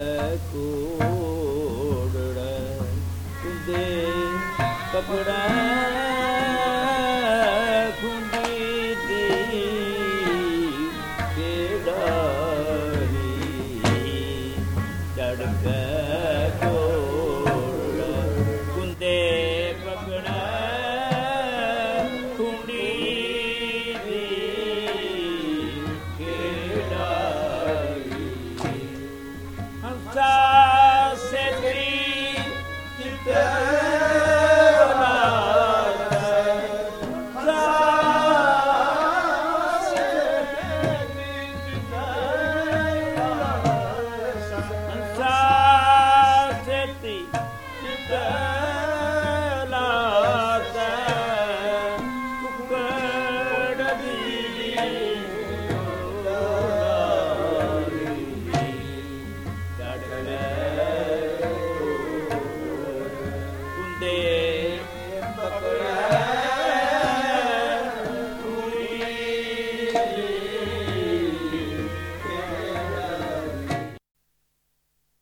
ਕੋੜੜਾ ਦੇ ਕਪੜਾ ਤੀ ਜਿੰਦਲਾਤਾ ਕੁਕੜ ਦੀਵੀ ਕੁੰਦੇ ਪਕੜਾ